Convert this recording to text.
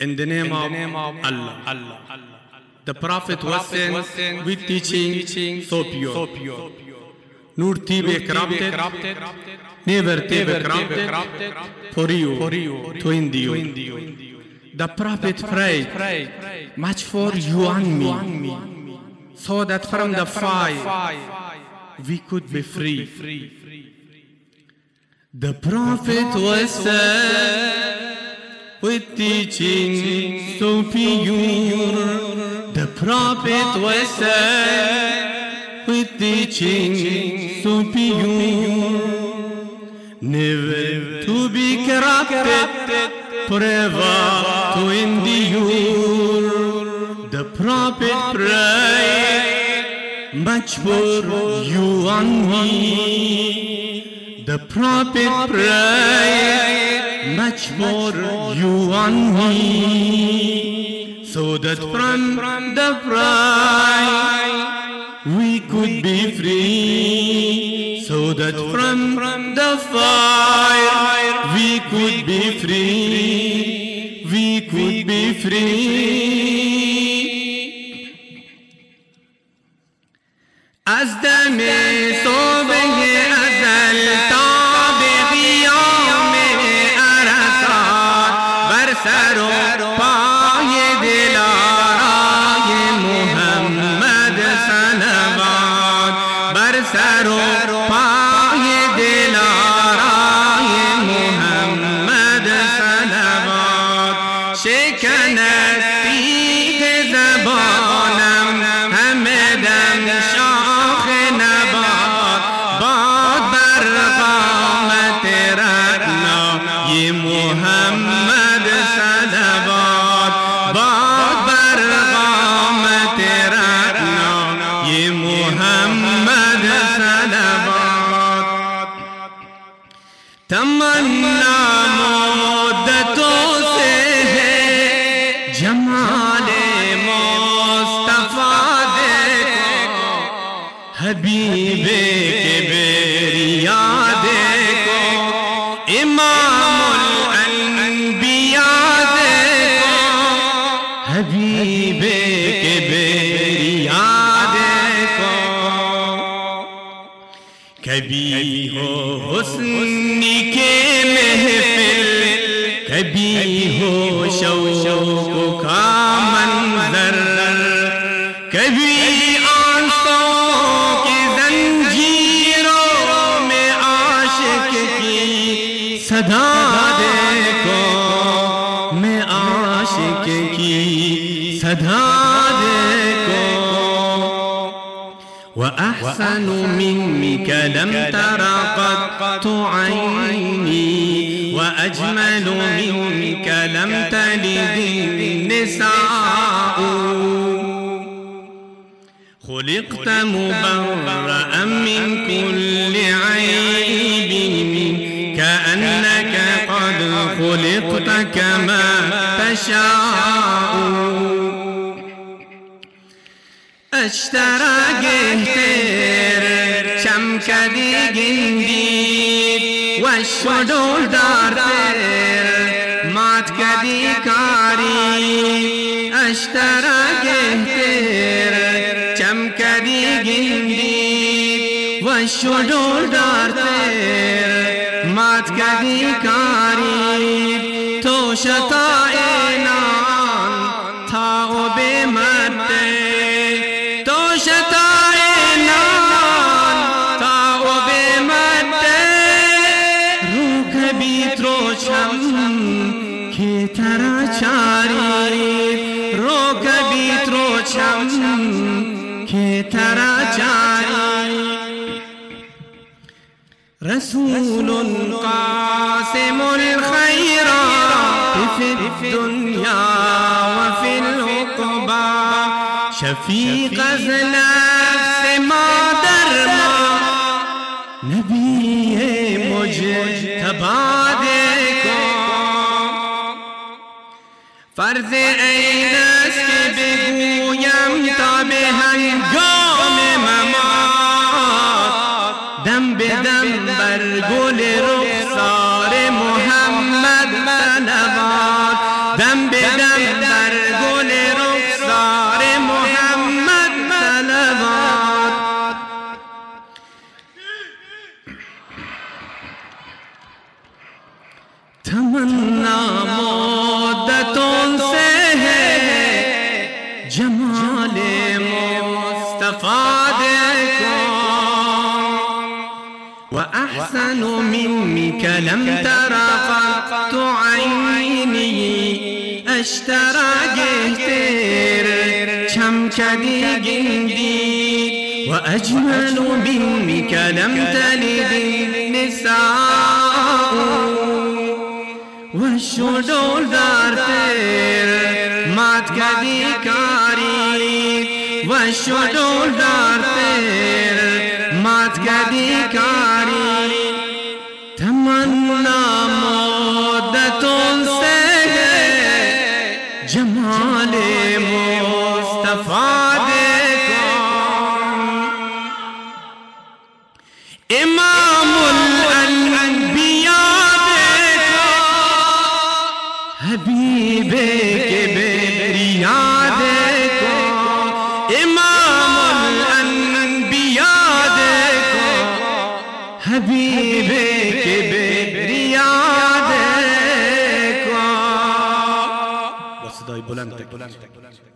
In the name, of, Allah. The Prophet was sent with teaching so pure. Nur tibe corrupted, never tibe corrupted for you, to end you. The Prophet prayed much for you and me, so that from the fire we could be free. The Prophet was sent with teaching pure. The Prophet was sent with teaching pure. Never to be corrupted, forever to endure. The Prophet prayed much for you and me. The Prophet prayed much more you on me, so that from the fire we could be free, so that from the fire we could be free, we could be free. As the mist. pasaron محمد صلوات. تمنا مدتوں سے ہے، جمال مصطفیٰ دیکھو، حبیب کے بیریا دیکھو، امام الانبیاء دیکھو، حبیب کے کبھی ہو حسن کے محفل کبھی ہو شوق کا منظر کبھی آنسوں کی زنجیروں میں عاشق کی صدا دیکھو میں عاشق کی صدا دیکھو۔ وأحسن منك لم تر قط عيني وأجمل منك لم تلد النساء. خلقت مبرأ من كل عيب كأنك قد خلقت كما تشاء. اشتراگهتر چم کدی گندی وش و دول دارتر مات کدی کاری اشتراگهتر چم کدی گندی وش و دول دارتر مات کدی کاری تو شتار که ترا چاری رو کبی تروشم که ترا رسول قاسم الخيرات في الدنيا وفي العقبى شفيق نفس ما درما نبی مجتبا فرض این است که بگویم تا به هنگام ممات. دم به دم بر گل رخسار محمد بنواد جمال مصطفى وأحسن منك لم ترى فقط عيني. أشترى جهتر شم كدي جندي وأجمل منك لم تلد النساء. والشدود دارتر مات کا دیکاری وشو ڈولدار تیر مات کا دیکاری تمنا مودتوں سے ہے جمال مصطفیٰ دیکھو۔ امام ondulante.